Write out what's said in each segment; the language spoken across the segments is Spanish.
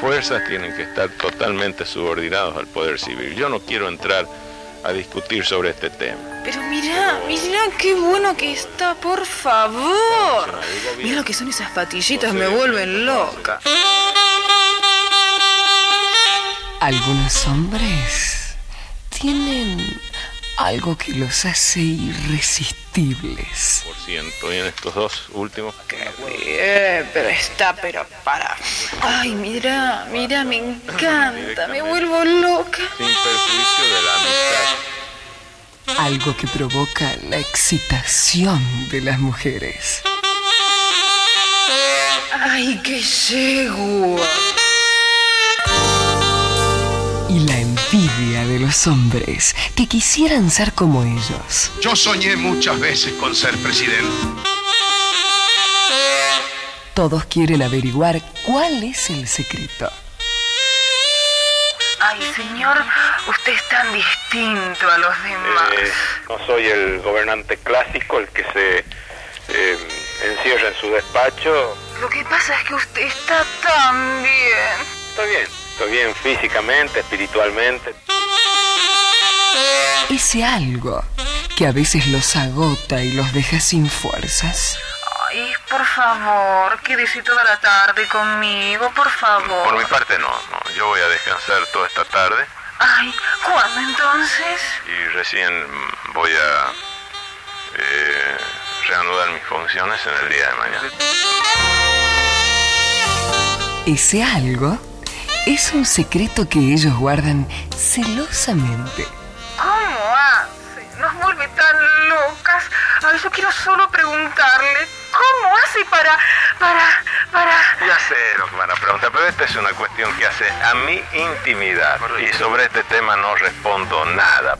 fuerzas tienen que estar totalmente subordinados al poder civil. Yo no quiero entrar a discutir sobre este tema. Pero mira, mira qué bueno que está, por favor. Mira lo que son esas patillitas, me vuelven loca. Algunos hombres tienen algo que los hace irresistibles. Por ciento, y en estos dos últimos. Qué bien, pero está, pero para. Ay, mira, mira, me encanta, me vuelvo loca. Sin perjuicio de la amistad. Algo que provoca la excitación de las mujeres. Ay, qué yegua. De los hombres que quisieran ser como ellos. Yo soñé muchas veces con ser presidente. Todos quieren averiguar cuál es el secreto. Ay, señor, usted es tan distinto a los demás. Eh, no soy el gobernante clásico, el que se eh, encierra en su despacho. Lo que pasa es que usted está tan bien. Estoy bien, estoy bien físicamente, espiritualmente. Ese algo que a veces los agota y los deja sin fuerzas. Ay, por favor, quédese toda la tarde conmigo, por favor. Por mi parte no, no, yo voy a descansar toda esta tarde Ay, ¿cuándo entonces? y recién voy a eh, reanudar mis funciones en el día de mañana. Ese algo es un secreto que ellos guardan celosamente. Yo quiero solo preguntarle, ¿cómo hace para, para, para... Ya sé lo que van a preguntar, pero esta es una cuestión que hace a mi intimidad y sobre este tema no respondo nada.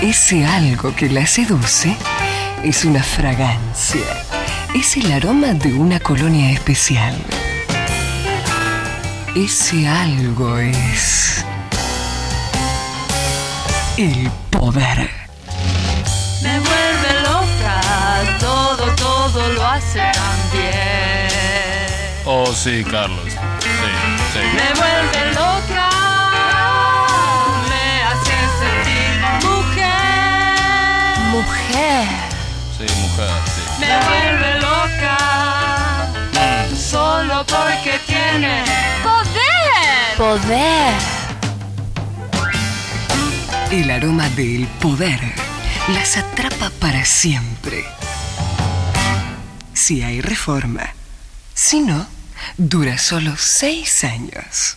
Ese algo que la seduce es una fragancia. Es el aroma de una colonia especial. Ese algo es... El poder. Me vuelve loca, todo, todo lo hace tan bien. Oh, sí, Carlos. Sí, sí. Me vuelve loca, me hace sentir mujer. Mujer. Sí, mujer, sí. Me vuelve loca, solo porque tiene poder. Poder. El aroma del poder las atrapa para siempre. Si hay reforma. Si no, dura solo seis años.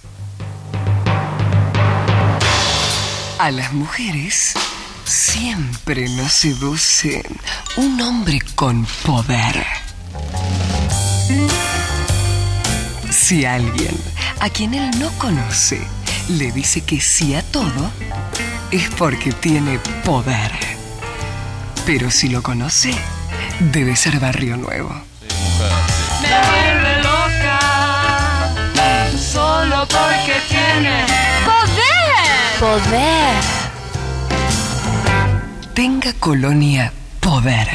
A las mujeres siempre nos seduce un hombre con poder. Si alguien a quien él no conoce le dice que sí a todo, es porque tiene poder. Pero si lo conoce, debe ser barrio nuevo. Sí, mujer, sí. Me vuelve loca, solo porque tiene poder. Poder. Tenga colonia poder.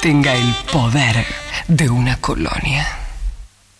Tenga el poder de una colonia.